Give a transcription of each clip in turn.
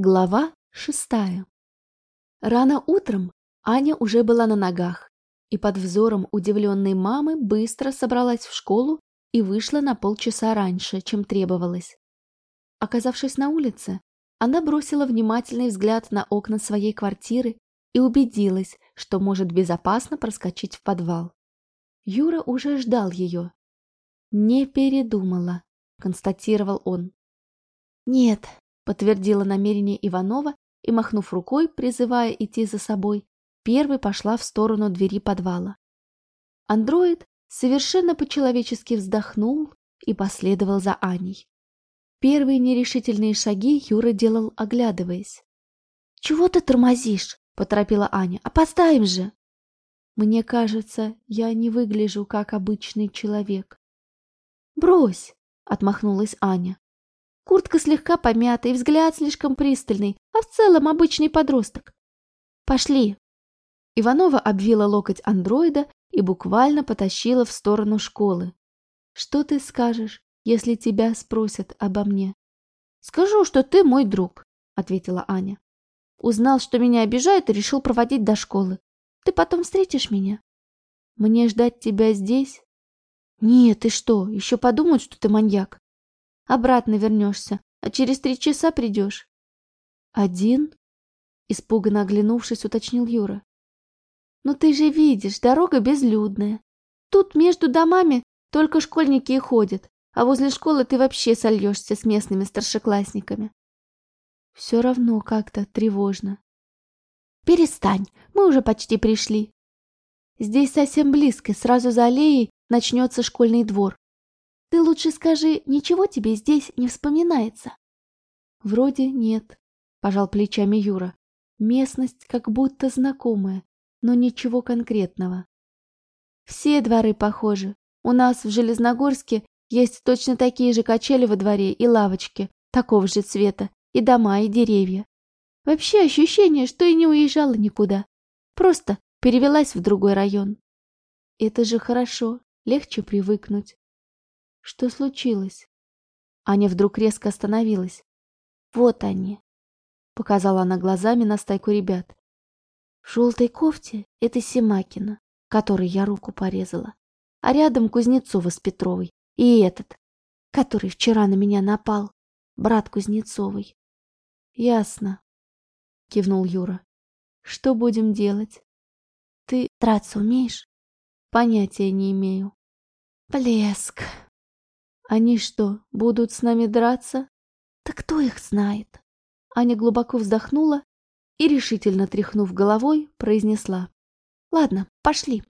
Глава шестая. Рано утром Аня уже была на ногах и под взором удивленной мамы быстро собралась в школу и вышла на полчаса раньше, чем требовалось. Оказавшись на улице, она бросила внимательный взгляд на окна своей квартиры и убедилась, что может безопасно проскочить в подвал. Юра уже ждал ее. «Не передумала», — констатировал он. «Нет, подтвердила намерение Иванова и, махнув рукой, призывая идти за собой, первой пошла в сторону двери подвала. Андроид совершенно по-человечески вздохнул и последовал за Аней. Первые нерешительные шаги Юра делал, оглядываясь. «Чего ты тормозишь?» – поторопила Аня. «Опоздаем же!» «Мне кажется, я не выгляжу как обычный человек». «Брось!» – отмахнулась Аня. Куртка слегка помята и взгляд слишком пристальный, а в целом обычный подросток. Пошли. Иванова обвила локоть андроида и буквально потащила в сторону школы. Что ты скажешь, если тебя спросят обо мне? Скажу, что ты мой друг, ответила Аня. Узнал, что меня обижают и решил проводить до школы. Ты потом встретишь меня? Мне ждать тебя здесь? Нет, ты что, еще подумают, что ты маньяк. Обратно вернешься, а через три часа придешь. Один? Испуганно оглянувшись, уточнил Юра. Ну ты же видишь, дорога безлюдная. Тут между домами только школьники и ходят, а возле школы ты вообще сольешься с местными старшеклассниками. Все равно как-то тревожно. Перестань, мы уже почти пришли. Здесь совсем близко, сразу за аллеей начнется школьный двор. Ты лучше скажи, ничего тебе здесь не вспоминается? Вроде нет, пожал плечами Юра. Местность как будто знакомая, но ничего конкретного. Все дворы похожи. У нас в Железногорске есть точно такие же качели во дворе и лавочки, такого же цвета, и дома, и деревья. Вообще ощущение, что и не уезжала никуда. Просто перевелась в другой район. Это же хорошо, легче привыкнуть. Что случилось? Аня вдруг резко остановилась. Вот они. Показала она глазами на стайку ребят. В желтой кофте это Семакина, которой я руку порезала. А рядом Кузнецова с Петровой. И этот, который вчера на меня напал, брат Кузнецовой. Ясно, кивнул Юра. Что будем делать? Ты драться умеешь? Понятия не имею. Блеск. Они что, будут с нами драться? Да кто их знает? Аня глубоко вздохнула и, решительно тряхнув головой, произнесла. Ладно, пошли.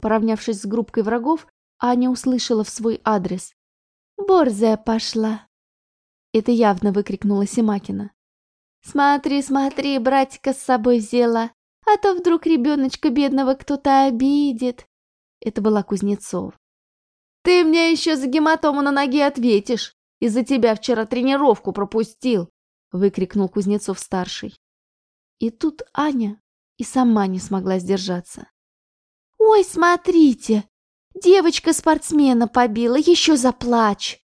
Поравнявшись с группкой врагов, Аня услышала в свой адрес. «Борзая пошла!» Это явно выкрикнула Семакина. «Смотри, смотри, братика с собой взяла, а то вдруг ребеночка бедного кто-то обидит!» Это была Кузнецов. Ты мне еще за гематому на ноге ответишь. Из-за тебя вчера тренировку пропустил, выкрикнул Кузнецов-старший. И тут Аня и сама не смогла сдержаться. Ой, смотрите, девочка-спортсмена побила, еще заплачь.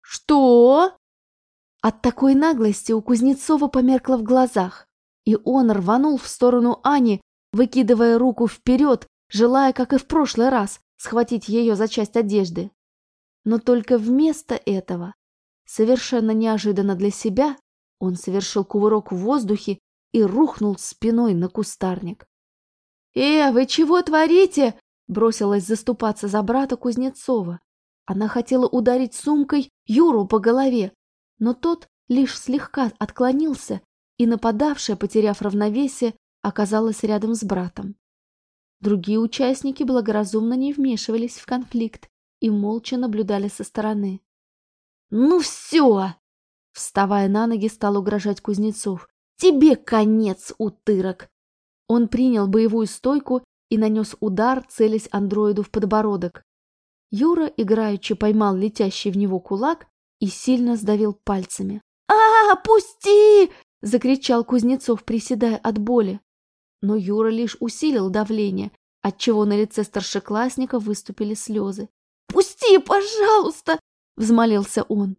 Что? От такой наглости у Кузнецова померкло в глазах, и он рванул в сторону Ани, выкидывая руку вперед, желая, как и в прошлый раз, схватить ее за часть одежды. Но только вместо этого, совершенно неожиданно для себя, он совершил кувырок в воздухе и рухнул спиной на кустарник. «Э, вы чего творите?» – бросилась заступаться за брата Кузнецова. Она хотела ударить сумкой Юру по голове, но тот лишь слегка отклонился, и нападавшая, потеряв равновесие, оказалась рядом с братом. Другие участники благоразумно не вмешивались в конфликт и молча наблюдали со стороны. «Ну все!» Вставая на ноги, стал угрожать Кузнецов. «Тебе конец, утырок!» Он принял боевую стойку и нанес удар, целясь андроиду в подбородок. Юра играючи поймал летящий в него кулак и сильно сдавил пальцами. «А, пусти!» — закричал Кузнецов, приседая от боли но Юра лишь усилил давление, отчего на лице старшеклассника выступили слезы. «Пусти, пожалуйста!» — взмолился он.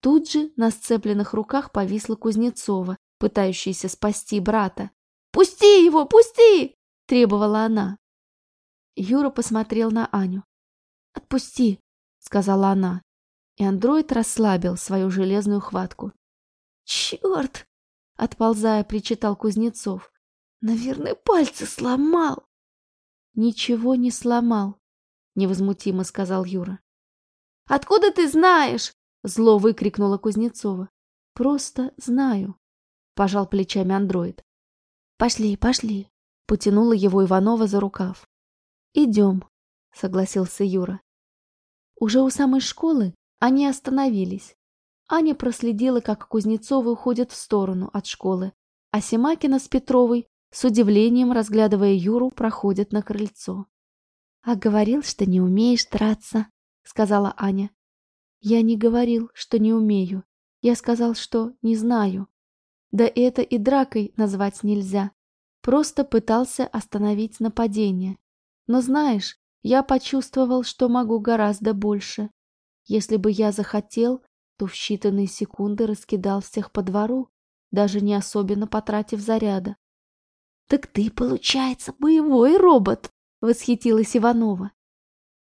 Тут же на сцепленных руках повисла Кузнецова, пытающаяся спасти брата. «Пусти его, пусти!» – требовала она. Юра посмотрел на Аню. «Отпусти!» – сказала она. И андроид расслабил свою железную хватку. «Черт!» – отползая, причитал Кузнецов. «Наверное, пальцы сломал!» «Ничего не сломал», — невозмутимо сказал Юра. «Откуда ты знаешь?» — зло выкрикнула Кузнецова. «Просто знаю», — пожал плечами андроид. «Пошли, пошли», — потянула его Иванова за рукав. «Идем», — согласился Юра. Уже у самой школы они остановились. Аня проследила, как Кузнецовы уходят в сторону от школы, а Семакина с Петровой с удивлением, разглядывая Юру, проходит на крыльцо. «А говорил, что не умеешь драться», — сказала Аня. «Я не говорил, что не умею. Я сказал, что не знаю. Да это и дракой назвать нельзя. Просто пытался остановить нападение. Но знаешь, я почувствовал, что могу гораздо больше. Если бы я захотел, то в считанные секунды раскидал всех по двору, даже не особенно потратив заряда. «Так ты, получается, боевой робот!» — восхитилась Иванова.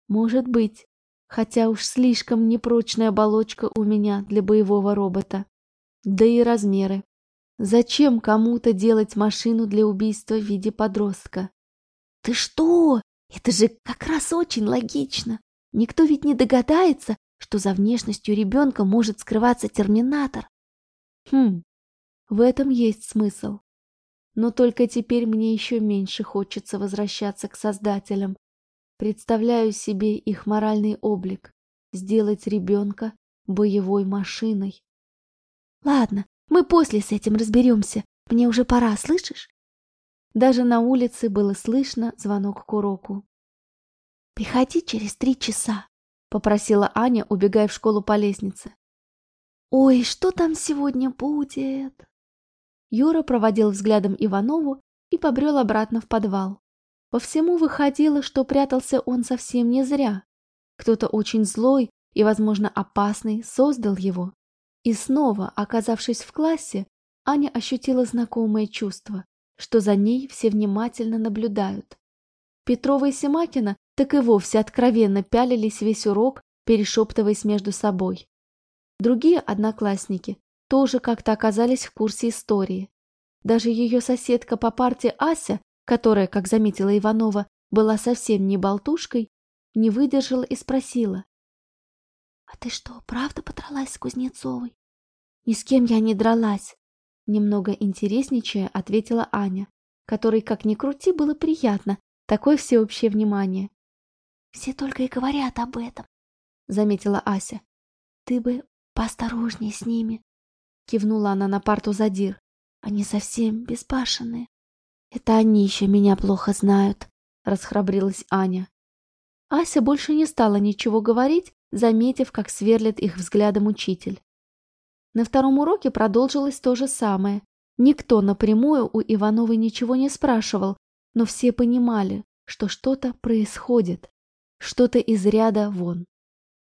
«Может быть, хотя уж слишком непрочная оболочка у меня для боевого робота. Да и размеры. Зачем кому-то делать машину для убийства в виде подростка?» «Ты что? Это же как раз очень логично. Никто ведь не догадается, что за внешностью ребенка может скрываться терминатор». «Хм, в этом есть смысл. Но только теперь мне еще меньше хочется возвращаться к создателям. Представляю себе их моральный облик. Сделать ребенка боевой машиной. Ладно, мы после с этим разберемся. Мне уже пора, слышишь? Даже на улице было слышно звонок к уроку. «Приходи через три часа», — попросила Аня, убегая в школу по лестнице. «Ой, что там сегодня будет?» Юра проводил взглядом Иванову и побрел обратно в подвал. По всему выходило, что прятался он совсем не зря. Кто-то очень злой и, возможно, опасный создал его. И снова, оказавшись в классе, Аня ощутила знакомое чувство, что за ней все внимательно наблюдают. Петрова и Семакина так и вовсе откровенно пялились весь урок, перешептываясь между собой. Другие одноклассники тоже как-то оказались в курсе истории. Даже ее соседка по парте Ася, которая, как заметила Иванова, была совсем не болтушкой, не выдержала и спросила. «А ты что, правда подралась с Кузнецовой?» «Ни с кем я не дралась», — немного интересничая ответила Аня, которой, как ни крути, было приятно такое всеобщее внимание. «Все только и говорят об этом», — заметила Ася. «Ты бы поосторожней с ними. Кивнула она на парту задир. Они совсем безбашенные. Это они еще меня плохо знают, расхрабрилась Аня. Ася больше не стала ничего говорить, заметив, как сверлит их взглядом учитель. На втором уроке продолжилось то же самое. Никто напрямую у Ивановой ничего не спрашивал, но все понимали, что что-то происходит, что-то из ряда вон.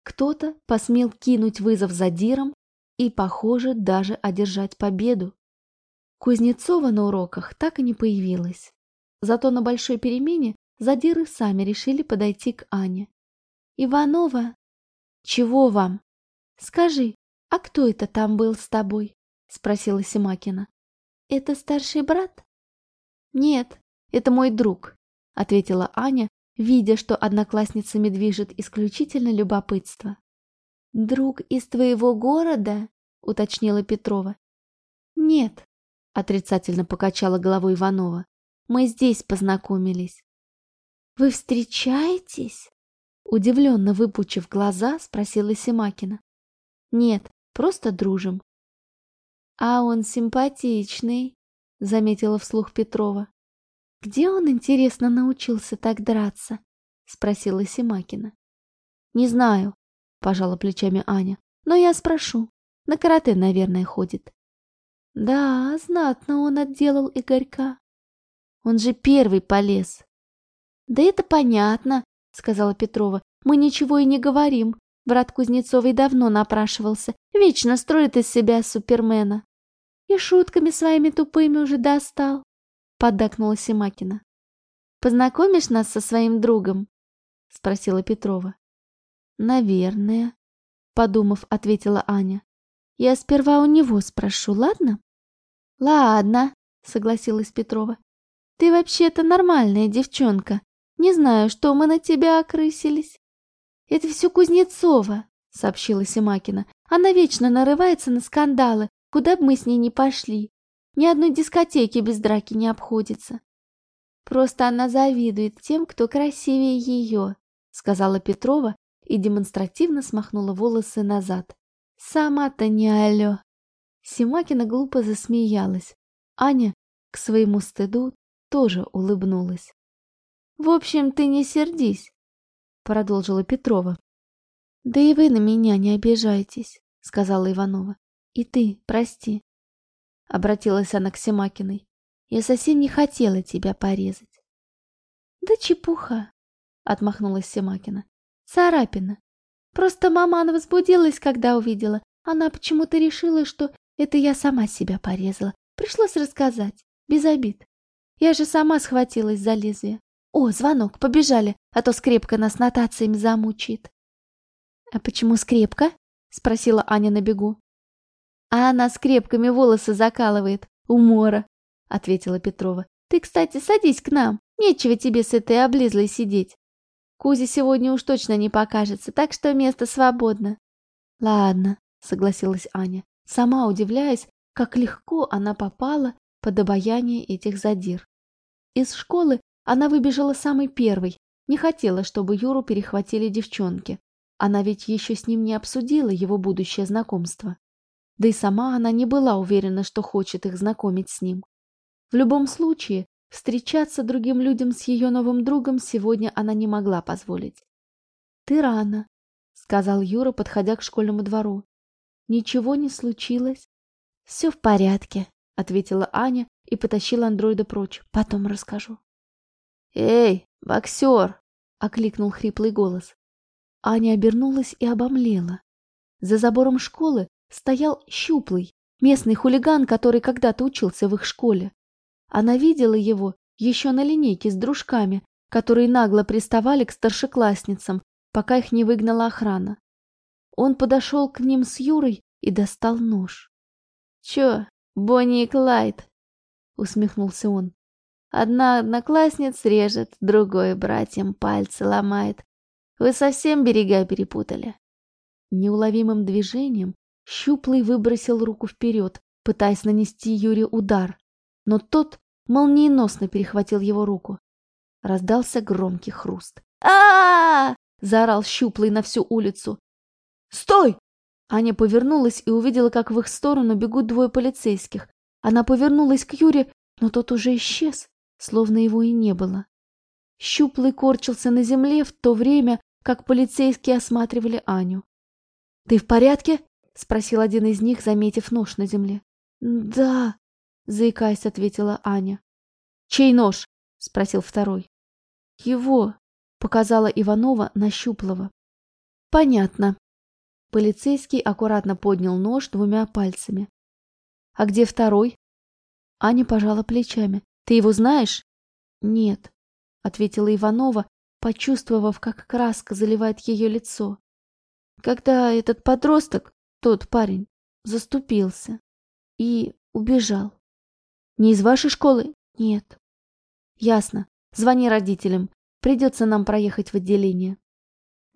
Кто-то посмел кинуть вызов задирам, и, похоже, даже одержать победу. Кузнецова на уроках так и не появилась. Зато на большой перемене задиры сами решили подойти к Ане. «Иванова, чего вам? Скажи, а кто это там был с тобой?» — спросила Семакина. «Это старший брат?» «Нет, это мой друг», — ответила Аня, видя, что одноклассницами движет исключительно любопытство. «Друг из твоего города?» — уточнила Петрова. «Нет», — отрицательно покачала головой Иванова. «Мы здесь познакомились». «Вы встречаетесь?» Удивленно выпучив глаза, спросила Семакина. «Нет, просто дружим». «А он симпатичный», — заметила вслух Петрова. «Где он, интересно, научился так драться?» — спросила Семакина. «Не знаю», пожала плечами Аня. Но я спрошу. На карате, наверное, ходит. Да, знатно он отделал Игорька. Он же первый полез. Да это понятно, сказала Петрова. Мы ничего и не говорим. Брат Кузнецовой давно напрашивался, вечно строит из себя супермена. И шутками своими тупыми уже достал, поддакнула Семакина. Познакомишь нас со своим другом? Спросила Петрова. Наверное, подумав, ответила Аня. Я сперва у него спрошу, ладно? Ладно, согласилась Петрова. Ты вообще-то нормальная девчонка. Не знаю, что мы на тебя окрысились. Это все Кузнецова, сообщила Семакина. Она вечно нарывается на скандалы, куда бы мы с ней ни пошли. Ни одной дискотеки без драки не обходится. Просто она завидует тем, кто красивее ее, сказала Петрова и демонстративно смахнула волосы назад. Сама-то не алё. Семакина глупо засмеялась. Аня, к своему стыду, тоже улыбнулась. «В общем, ты не сердись», — продолжила Петрова. «Да и вы на меня не обижайтесь», — сказала Иванова. «И ты, прости», — обратилась она к Семакиной. «Я совсем не хотела тебя порезать». «Да чепуха», — отмахнулась Семакина. «Царапина. Просто маман возбудилась, когда увидела. Она почему-то решила, что это я сама себя порезала. Пришлось рассказать, без обид. Я же сама схватилась за лезвие. О, звонок, побежали, а то скрепка нас нотациями замучит. А почему скрепка? Спросила Аня на бегу. А она скрепками волосы закалывает. Умора, ответила Петрова. Ты, кстати, садись к нам. Нечего тебе с этой облизлой сидеть. Кузе сегодня уж точно не покажется, так что место свободно. Ладно, согласилась Аня, сама удивляясь, как легко она попала под обаяние этих задир. Из школы она выбежала самой первой, не хотела, чтобы Юру перехватили девчонки. Она ведь еще с ним не обсудила его будущее знакомство. Да и сама она не была уверена, что хочет их знакомить с ним. В любом случае, Встречаться другим людям с ее новым другом сегодня она не могла позволить. «Ты рано», — сказал Юра, подходя к школьному двору. «Ничего не случилось?» «Все в порядке», — ответила Аня и потащила андроида прочь. «Потом расскажу». «Эй, боксер!» — окликнул хриплый голос. Аня обернулась и обомлела. За забором школы стоял щуплый, местный хулиган, который когда-то учился в их школе. Она видела его еще на линейке с дружками, которые нагло приставали к старшеклассницам, пока их не выгнала охрана. Он подошел к ним с Юрой и достал нож. «Чё, Бонни и Клайд?» — усмехнулся он. «Одна одноклассница режет, другой братьям пальцы ломает. Вы совсем берега перепутали?» Неуловимым движением Щуплый выбросил руку вперед, пытаясь нанести Юре удар, но тот молниеносно перехватил его руку. Раздался громкий хруст. а, заорал щуплый на всю улицу. «Стой!» Аня повернулась и увидела, как в их сторону бегут двое полицейских. Она повернулась к Юре, но тот уже исчез, словно его и не было. Щуплый корчился на земле в то время, как полицейские осматривали Аню. «Ты в порядке?» — спросил один из них, заметив нож на земле. «Да», заикаясь, ответила Аня. «Чей нож?» — спросил второй. «Его», — показала Иванова на Щуплова. «Понятно». Полицейский аккуратно поднял нож двумя пальцами. «А где второй?» Аня пожала плечами. «Ты его знаешь?» «Нет», — ответила Иванова, почувствовав, как краска заливает ее лицо. «Когда этот подросток, тот парень, заступился и убежал». Не из вашей школы? Нет. Ясно. Звони родителям. Придется нам проехать в отделение.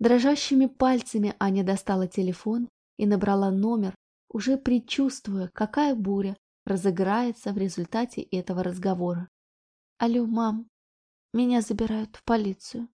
Дрожащими пальцами Аня достала телефон и набрала номер, уже предчувствуя, какая буря разыграется в результате этого разговора. Алло, мам, меня забирают в полицию.